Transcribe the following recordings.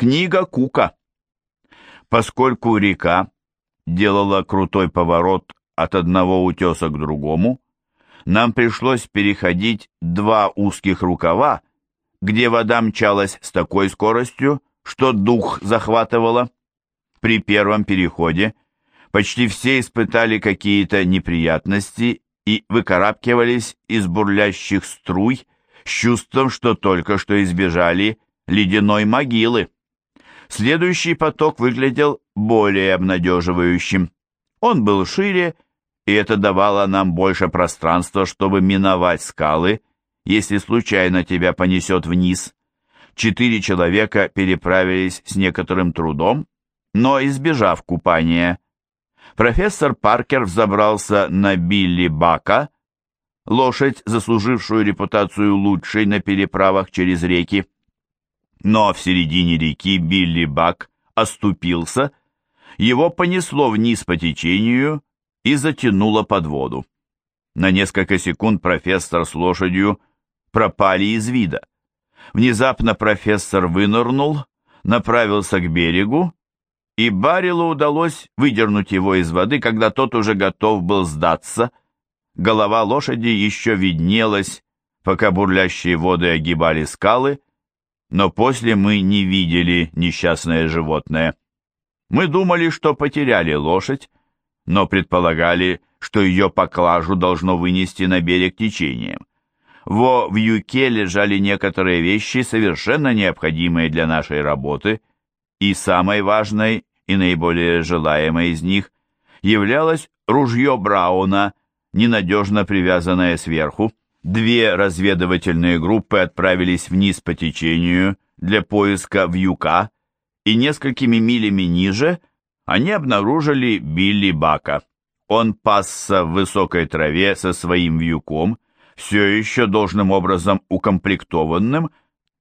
Книга Кука. Поскольку река делала крутой поворот от одного утеса к другому, нам пришлось переходить два узких рукава, где вода мчалась с такой скоростью, что дух захватывало. При первом переходе почти все испытали какие-то неприятности и выкарабкивались из бурлящих струй с чувством, что только что избежали ледяной могилы. Следующий поток выглядел более обнадеживающим. Он был шире, и это давало нам больше пространства, чтобы миновать скалы, если случайно тебя понесет вниз. Четыре человека переправились с некоторым трудом, но избежав купания. Профессор Паркер взобрался на Билли Бака, лошадь, заслужившую репутацию лучшей на переправах через реки. Но в середине реки Билли Бак оступился, его понесло вниз по течению и затянуло под воду. На несколько секунд профессор с лошадью пропали из вида. Внезапно профессор вынырнул, направился к берегу, и Барилу удалось выдернуть его из воды, когда тот уже готов был сдаться. Голова лошади еще виднелась, пока бурлящие воды огибали скалы, но после мы не видели несчастное животное. Мы думали, что потеряли лошадь, но предполагали, что ее поклажу должно вынести на берег течением. Во вьюке лежали некоторые вещи, совершенно необходимые для нашей работы, и самой важной и наиболее желаемой из них являлось ружье Брауна, ненадежно привязанное сверху. Две разведывательные группы отправились вниз по течению для поиска вьюка, и несколькими милями ниже они обнаружили Билли Бака. Он пасся в высокой траве со своим вьюком, все еще должным образом укомплектованным,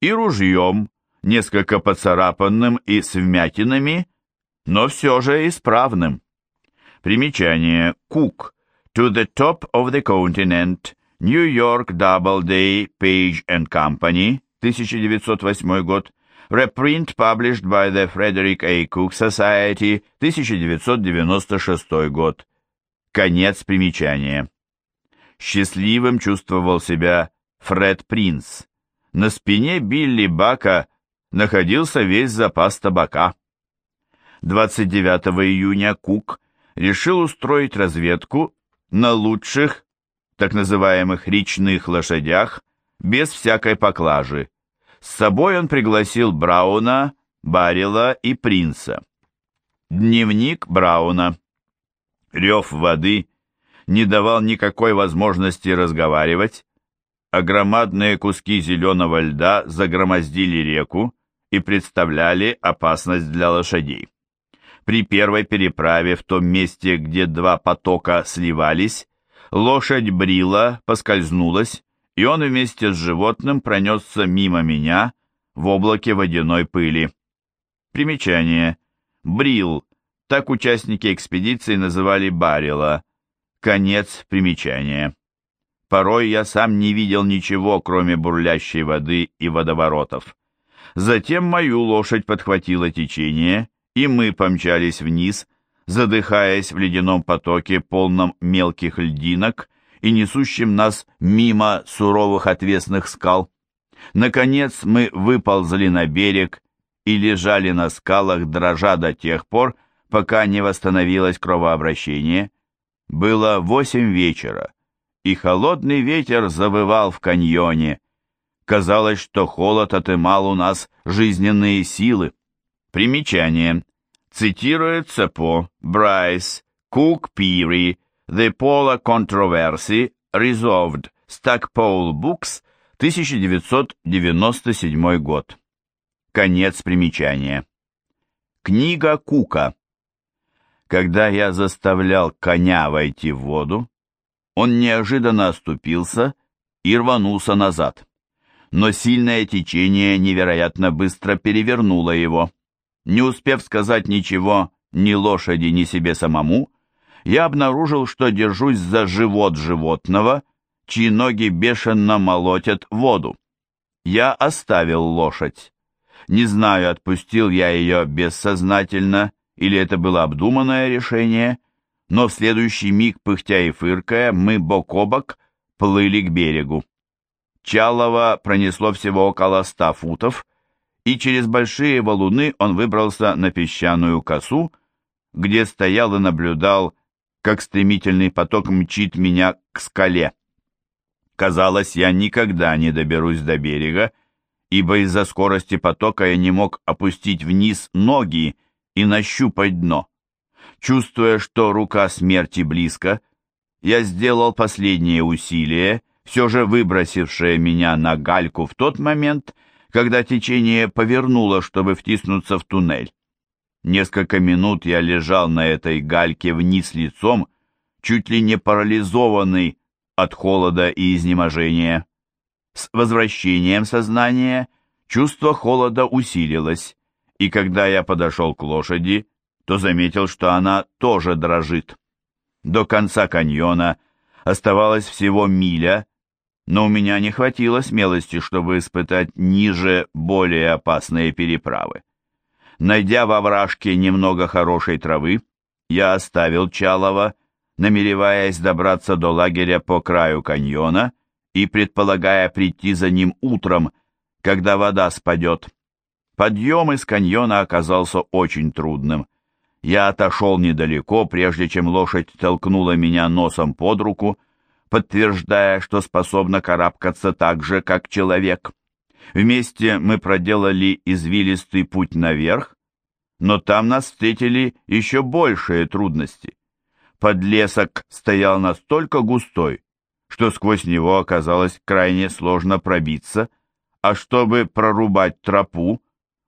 и ружьем, несколько поцарапанным и с вмятинами, но все же исправным. Примечание. Кук. To the top of the continent. York Doubleday, Page and Company, 1908 год. Reprint published by the Frederick A. Cook Society, 1996 год. Конец примечания. Счастливым чувствовал себя Фред Принц. На спине Билли Бака находился весь запас табака. 29 июня Кук решил устроить разведку на лучших так называемых речных лошадях, без всякой поклажи. С собой он пригласил Брауна, Баррила и Принца. Дневник Брауна. Рев воды не давал никакой возможности разговаривать, а громадные куски зеленого льда загромоздили реку и представляли опасность для лошадей. При первой переправе в том месте, где два потока сливались, Лошадь брила, поскользнулась, и он вместе с животным пронесся мимо меня в облаке водяной пыли. Примечание. Брил. Так участники экспедиции называли Барила. Конец примечания. Порой я сам не видел ничего, кроме бурлящей воды и водоворотов. Затем мою лошадь подхватило течение, и мы помчались вниз, задыхаясь в ледяном потоке, полном мелких льдинок и несущим нас мимо суровых отвесных скал. Наконец мы выползли на берег и лежали на скалах, дрожа до тех пор, пока не восстановилось кровообращение. Было восемь вечера, и холодный ветер завывал в каньоне. Казалось, что холод отымал у нас жизненные силы. Примечание – цитируется по Брайс, Кук Пири, The Polar Controversy, Resolved, Stackpole Books, 1997 год. Конец примечания. Книга Кука. Когда я заставлял коня войти в воду, он неожиданно оступился и рванулся назад. Но сильное течение невероятно быстро перевернуло его. Не успев сказать ничего ни лошади, ни себе самому, я обнаружил, что держусь за живот животного, чьи ноги бешено молотят воду. Я оставил лошадь. Не знаю, отпустил я ее бессознательно или это было обдуманное решение, но в следующий миг, пыхтя и фыркая, мы бок о бок плыли к берегу. Чалова пронесло всего около ста футов, и через большие валуны он выбрался на песчаную косу, где стоял и наблюдал, как стремительный поток мчит меня к скале. Казалось, я никогда не доберусь до берега, ибо из-за скорости потока я не мог опустить вниз ноги и нащупать дно. Чувствуя, что рука смерти близко, я сделал последнее усилие, все же выбросившее меня на гальку в тот момент, когда течение повернуло, чтобы втиснуться в туннель. Несколько минут я лежал на этой гальке вниз лицом, чуть ли не парализованный от холода и изнеможения. С возвращением сознания чувство холода усилилось, и когда я подошел к лошади, то заметил, что она тоже дрожит. До конца каньона оставалось всего миля, но у меня не хватило смелости, чтобы испытать ниже более опасные переправы. Найдя во вражке немного хорошей травы, я оставил Чалова, намереваясь добраться до лагеря по краю каньона и предполагая прийти за ним утром, когда вода спадет. Подъем из каньона оказался очень трудным. Я отошел недалеко, прежде чем лошадь толкнула меня носом под руку, подтверждая, что способна карабкаться так же, как человек. Вместе мы проделали извилистый путь наверх, но там нас встретили еще большие трудности. Подлесок стоял настолько густой, что сквозь него оказалось крайне сложно пробиться, а чтобы прорубать тропу,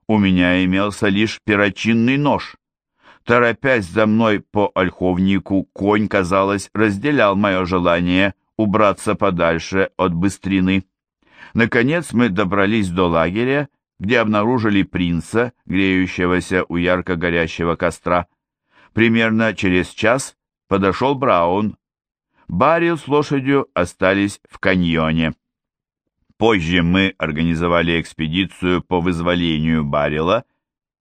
у меня имелся лишь перочинный нож. Торопясь за мной по ольховнику, конь, казалось, разделял мое желание убраться подальше от быстрины. Наконец мы добрались до лагеря, где обнаружили принца, греющегося у ярко горящего костра. Примерно через час подошел Браун. Барил с лошадью остались в каньоне. Позже мы организовали экспедицию по вызволению Барила,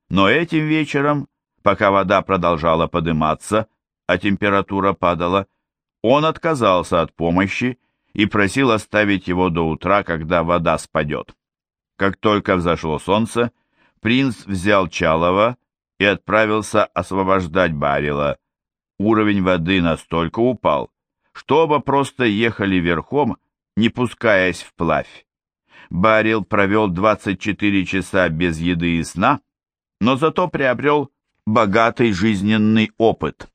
но этим вечером Пока вода продолжала подниматься, а температура падала, он отказался от помощи и просил оставить его до утра, когда вода спадет. Как только взошло солнце, принц взял Чалова и отправился освобождать Барила. Уровень воды настолько упал, что оба просто ехали верхом, не пускаясь вплавь. Барил провел 24 часа без еды и сна, но зато приобрел богатый жизненный опыт.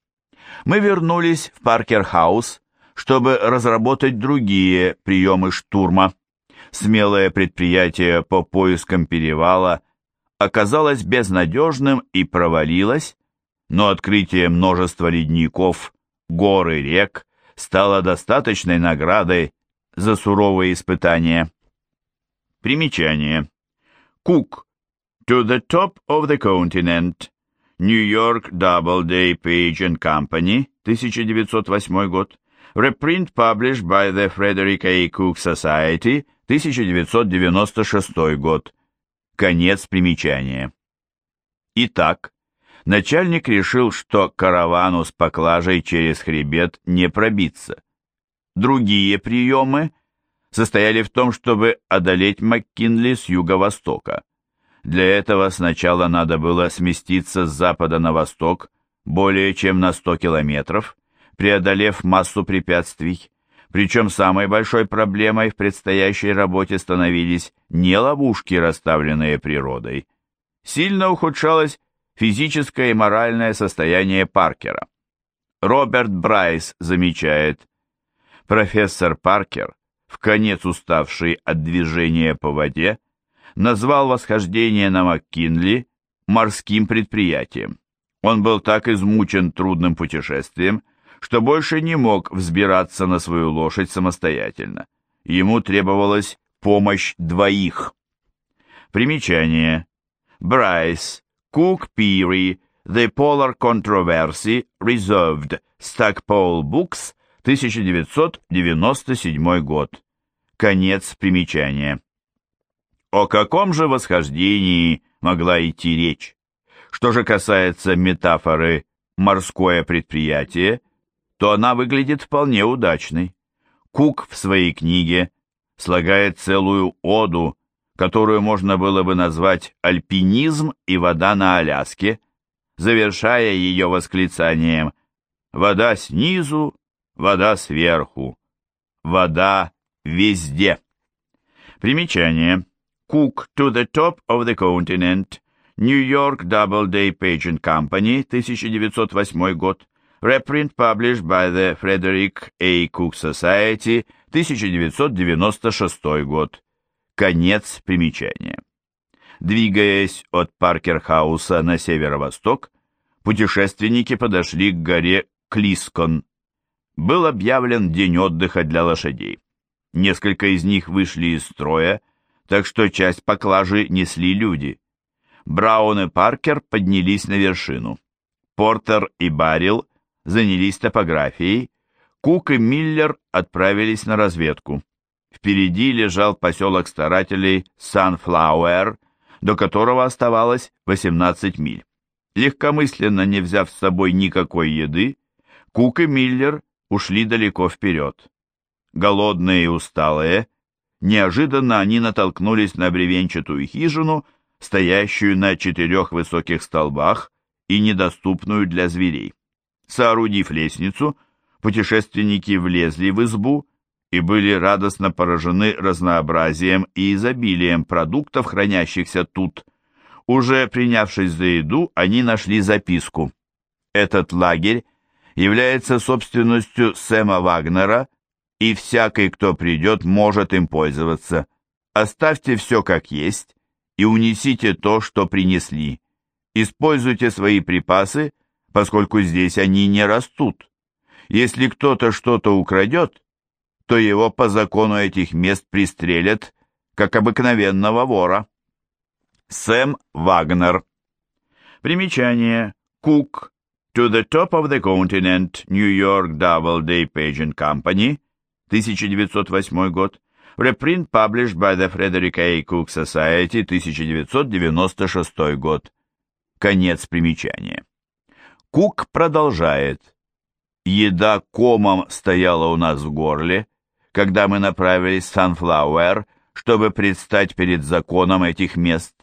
Мы вернулись в Паркер-хаус, чтобы разработать другие приемы штурма. Смелое предприятие по поискам перевала оказалось безнадежным и провалилось, но открытие множества ледников, гор и рек стало достаточной наградой за суровые испытания. Примечание. Кук. To the top of the continent. York Doubleday Page Company, 1908 год. Reprint published by the Frederick A. Cook Society, 1996 год. Конец примечания. Итак, начальник решил, что каравану с поклажей через хребет не пробиться. Другие приемы состояли в том, чтобы одолеть МакКинли с юго-востока. Для этого сначала надо было сместиться с запада на восток более чем на 100 километров, преодолев массу препятствий. Причем самой большой проблемой в предстоящей работе становились не ловушки, расставленные природой. Сильно ухудшалось физическое и моральное состояние Паркера. Роберт Брайс замечает, профессор Паркер, в конец уставший от движения по воде, назвал восхождение на МакКинли морским предприятием. Он был так измучен трудным путешествием, что больше не мог взбираться на свою лошадь самостоятельно. Ему требовалась помощь двоих. Примечание. Брайс, Кук Пири, The Polar Controversy, Reserved, Stackpole Books, 1997 год. Конец примечания. О каком же восхождении могла идти речь. Что же касается метафоры «морское предприятие», то она выглядит вполне удачной. Кук в своей книге слагает целую оду, которую можно было бы назвать «Альпинизм и вода на Аляске», завершая ее восклицанием «Вода снизу, вода сверху, вода везде». Примечание. Cook to the top of the continent. York Doubleday Page and Company, 1908 год. Reprint published by the Frederick A. Cook Society, 1996 год. Конец примечания. Двигаясь от Паркерхауса на северо-восток, путешественники подошли к горе Клискон. Был объявлен день отдыха для лошадей. Несколько из них вышли из строя, так что часть поклажи несли люди. Браун и Паркер поднялись на вершину. Портер и Баррил занялись топографией, Кук и Миллер отправились на разведку. Впереди лежал поселок старателей Санфлауэр, до которого оставалось 18 миль. Легкомысленно не взяв с собой никакой еды, Кук и Миллер ушли далеко вперед. Голодные и усталые, неожиданно они натолкнулись на бревенчатую хижину, стоящую на четырех высоких столбах и недоступную для зверей. Соорудив лестницу, путешественники влезли в избу и были радостно поражены разнообразием и изобилием продуктов, хранящихся тут. Уже принявшись за еду, они нашли записку. Этот лагерь является собственностью Сэма Вагнера, и всякий, кто придет, может им пользоваться. Оставьте все как есть и унесите то, что принесли. Используйте свои припасы, поскольку здесь они не растут. Если кто-то что-то украдет, то его по закону этих мест пристрелят, как обыкновенного вора. Сэм Вагнер. Примечание. Кук. To the top of the continent. New York Doubleday Page and Company. 1908 год. Reprint published by the Frederick A. Cook Society. 1996 год. Конец примечания. Кук продолжает. Еда комом стояла у нас в горле, когда мы направились в Санфлауэр, чтобы предстать перед законом этих мест.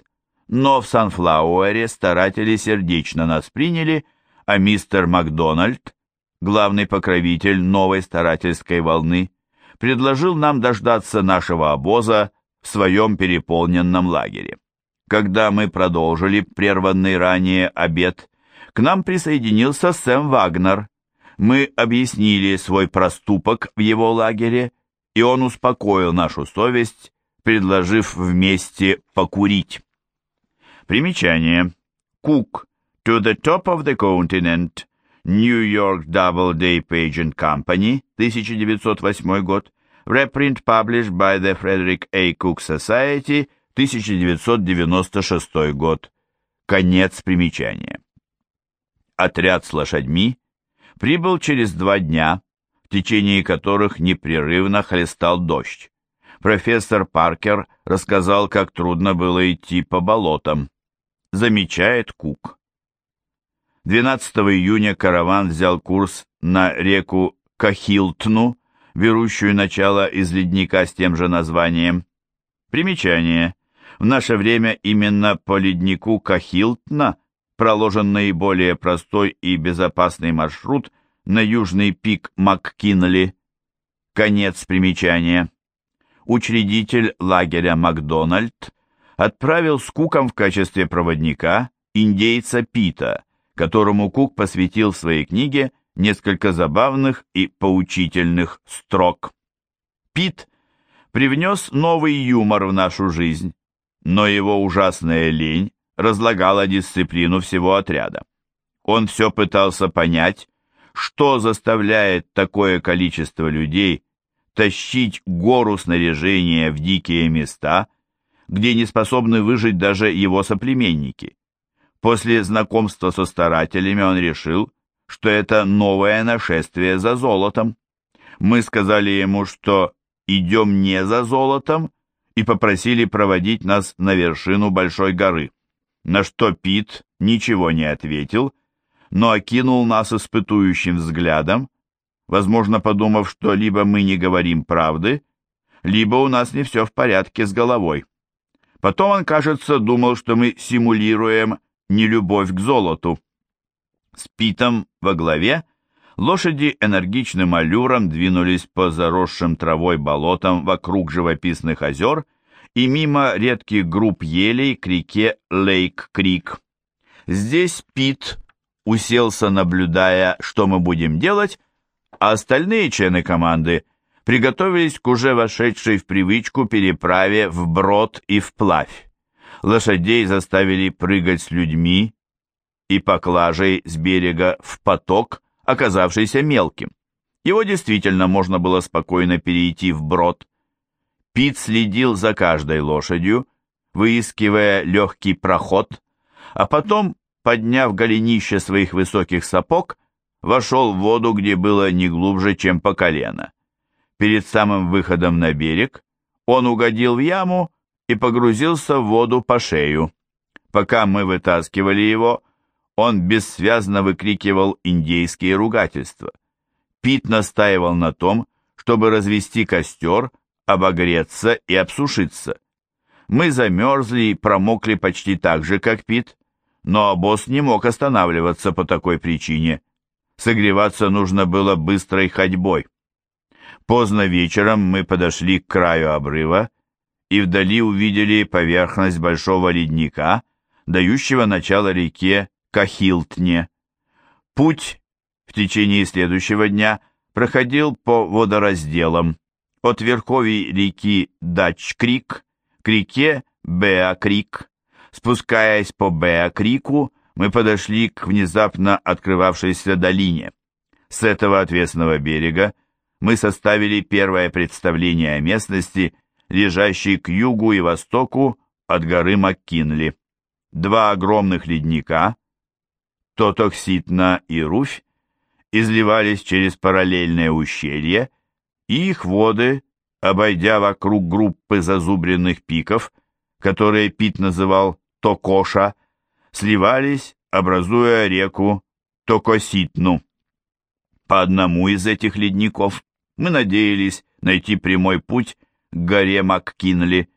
Но в Санфлауэре старатели сердечно нас приняли, а мистер Макдональд, главный покровитель новой старательской волны, предложил нам дождаться нашего обоза в своем переполненном лагере. Когда мы продолжили прерванный ранее обед, к нам присоединился Сэм Вагнер. Мы объяснили свой проступок в его лагере и он успокоил нашу совесть, предложив вместе покурить. Примечание. Cook. To the top of the continent. New York Doubleday Page and Company, 1908 год. Reprint published by the Frederick A. Cook Society, 1996 год. Конец примечания. Отряд с лошадьми прибыл через два дня в течение которых непрерывно хлестал дождь. Профессор Паркер рассказал, как трудно было идти по болотам. Замечает Кук. 12 июня караван взял курс на реку Кахилтну, берущую начало из ледника с тем же названием. Примечание. В наше время именно по леднику Кахилтна проложен наиболее простой и безопасный маршрут на южный пик МакКинли. Конец примечания. Учредитель лагеря Макдональд отправил с Куком в качестве проводника индейца Пита, которому Кук посвятил в своей книге несколько забавных и поучительных строк. Пит привнес новый юмор в нашу жизнь, но его ужасная лень разлагала дисциплину всего отряда. Он все пытался понять, что заставляет такое количество людей тащить гору снаряжения в дикие места, где не способны выжить даже его соплеменники. После знакомства со старателями он решил, что это новое нашествие за золотом. Мы сказали ему, что идем не за золотом, и попросили проводить нас на вершину большой горы. на что Пит ничего не ответил, но окинул нас испытующим взглядом, возможно, подумав, что либо мы не говорим правды, либо у нас не все в порядке с головой. Потом он, кажется, думал, что мы симулируем нелюбовь к золоту. С Питом во главе лошади энергичным аллюром двинулись по заросшим травой болотам вокруг живописных озер и мимо редких групп елей к реке Лейк-Крик. Здесь Пит уселся, наблюдая, что мы будем делать, а остальные члены команды приготовились к уже вошедшей в привычку переправе в брод и вплавь. Лошадей заставили прыгать с людьми и поклажей с берега в поток, оказавшийся мелким. Его действительно можно было спокойно перейти в брод. Пит следил за каждой лошадью, выискивая легкий проход, а потом, подняв голенище своих высоких сапог, вошел в воду, где было не глубже, чем по колено. Перед самым выходом на берег он угодил в яму и погрузился в воду по шею. Пока мы вытаскивали его, он бессвязно выкрикивал индейские ругательства. Пит настаивал на том, чтобы развести костер, обогреться и обсушиться. Мы замерзли и промокли почти так же, как Пит, но босс не мог останавливаться по такой причине. Согреваться нужно было быстрой ходьбой. Поздно вечером мы подошли к краю обрыва и вдали увидели поверхность большого ледника, дающего начало реке Кахилтне. Путь в течение следующего дня проходил по водоразделам от верховий реки Дач-Крик к реке Беа-Крик. Спускаясь по Беа-Крику, мы подошли к внезапно открывавшейся долине. С этого отвесного берега мы составили первое представление о местности, лежащей к югу и востоку от горы Маккинли. Два огромных ледника, Тотокситна и Руфь, изливались через параллельное ущелье, и их воды, обойдя вокруг группы зазубренных пиков, которые Пит называл Токоша, сливались, образуя реку Токоситну. По одному из этих ледников мы надеялись найти прямой путь к горе Маккинли.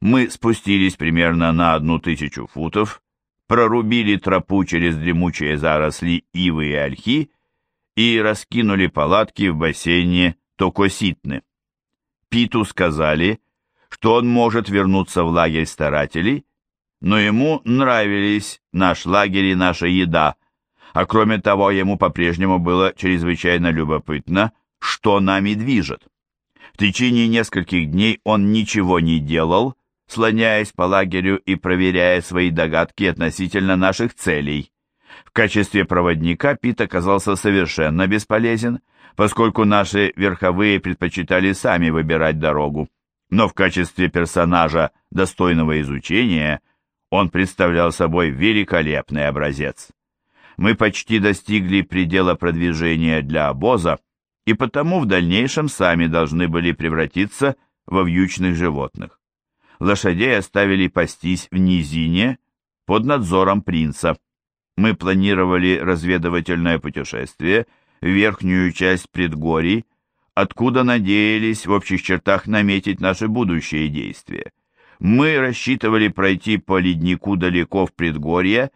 Мы спустились примерно на одну тысячу футов, прорубили тропу через дремучие заросли ивы и ольхи и раскинули палатки в бассейне Токоситны. Питу сказали, что он может вернуться в лагерь старателей, но ему нравились наш лагерь и наша еда, а кроме того ему по-прежнему было чрезвычайно любопытно, что нами движет. В течение нескольких дней он ничего не делал, слоняясь по лагерю и проверяя свои догадки относительно наших целей. В качестве проводника Пит оказался совершенно бесполезен, поскольку наши верховые предпочитали сами выбирать дорогу. Но в качестве персонажа, достойного изучения, он представлял собой великолепный образец. Мы почти достигли предела продвижения для обоза, и потому в дальнейшем сами должны были превратиться во вьючных животных. Лошадей оставили пастись в низине под надзором принца. Мы планировали разведывательное путешествие в верхнюю часть предгорий, откуда надеялись в общих чертах наметить наши будущие действия. Мы рассчитывали пройти по леднику далеко в предгорье,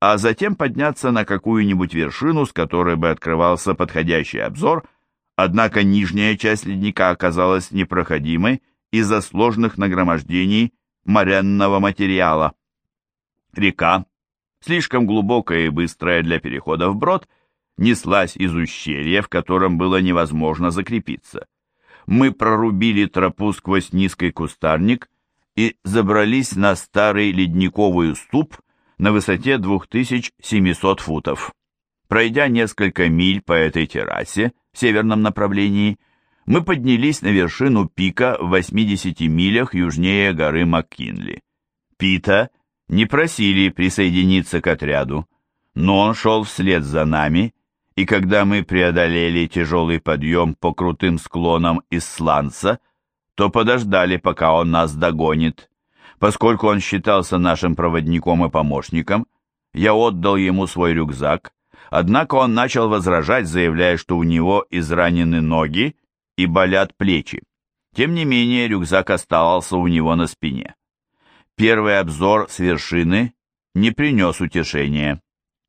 а затем подняться на какую-нибудь вершину, с которой бы открывался подходящий обзор – Однако нижняя часть ледника оказалась непроходимой из-за сложных нагромождений моренного материала. Река, слишком глубокая и быстрая для перехода вброд, неслась из ущелья, в котором было невозможно закрепиться. Мы прорубили тропу сквозь низкий кустарник и забрались на старый ледниковый уступ на высоте 2700 футов. Пройдя несколько миль по этой террасе, в северном направлении, мы поднялись на вершину пика в 80 милях южнее горы Маккинли. Пита не просили присоединиться к отряду, но он шел вслед за нами, и когда мы преодолели тяжелый подъем по крутым склонам из сланца, то подождали, пока он нас догонит. Поскольку он считался нашим проводником и помощником, я отдал ему свой рюкзак, однако он начал возражать, заявляя, что у него изранены ноги и болят плечи. Тем не менее, рюкзак оставался у него на спине. Первый обзор с вершины не принес утешения.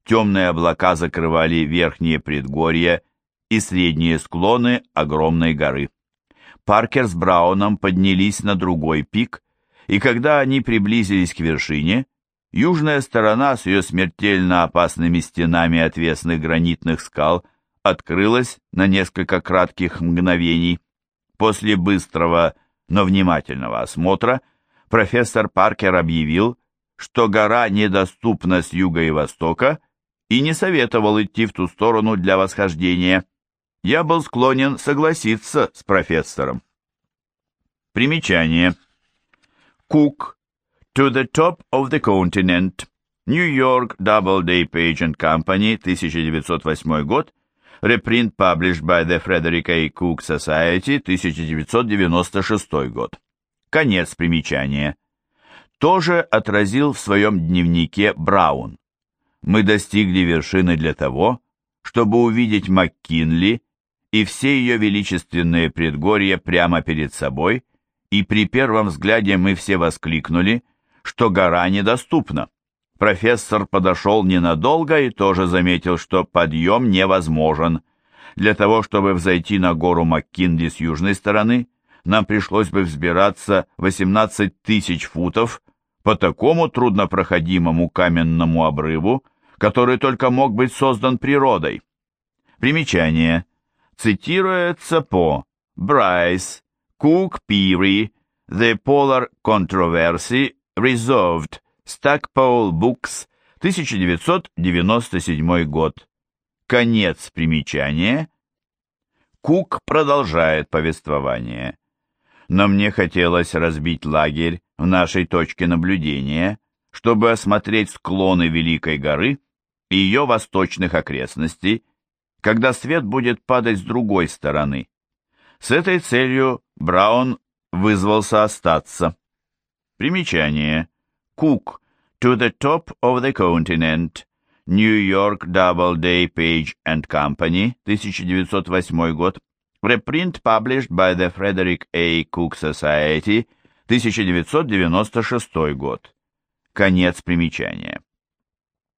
Темные облака закрывали верхние предгорья и средние склоны огромной горы. Паркер с Брауном поднялись на другой пик, и когда они приблизились к вершине, южная сторона с ее смертельно опасными стенами отвесных гранитных скал открылась на несколько кратких мгновений. После быстрого, но внимательного осмотра профессор Паркер объявил, что гора недоступна с юга и востока и не советовал идти в ту сторону для восхождения я был склонен согласиться с профессором. Примечание. Кук. To the top of the continent. York Doubleday Page and Company, 1908 год. Reprint published by the Frederick A. Cook Society, 1996 год. Конец примечания. Тоже отразил в своем дневнике Браун. Мы достигли вершины для того, чтобы увидеть МакКинли и все ее величественные предгорья прямо перед собой, и при первом взгляде мы все воскликнули, что гора недоступна. Профессор подошел ненадолго и тоже заметил, что подъем невозможен. Для того, чтобы взойти на гору Маккинли с южной стороны, нам пришлось бы взбираться 18 тысяч футов по такому труднопроходимому каменному обрыву, который только мог быть создан природой. Примечание – цитируется по Брайс, Кук Пири, The Polar Controversy, Resolved, Stackpole Books, 1997 год. Конец примечания. Кук продолжает повествование. Но мне хотелось разбить лагерь в нашей точке наблюдения, чтобы осмотреть склоны Великой горы и ее восточных окрестностей, когда свет будет падать с другой стороны. С этой целью Браун вызвался остаться. Примечание. Cook. To the top of the continent. New York Doubleday Page and Company, 1908 год. Reprint published by the Frederick A. Cook Society, 1996 год. Конец примечания.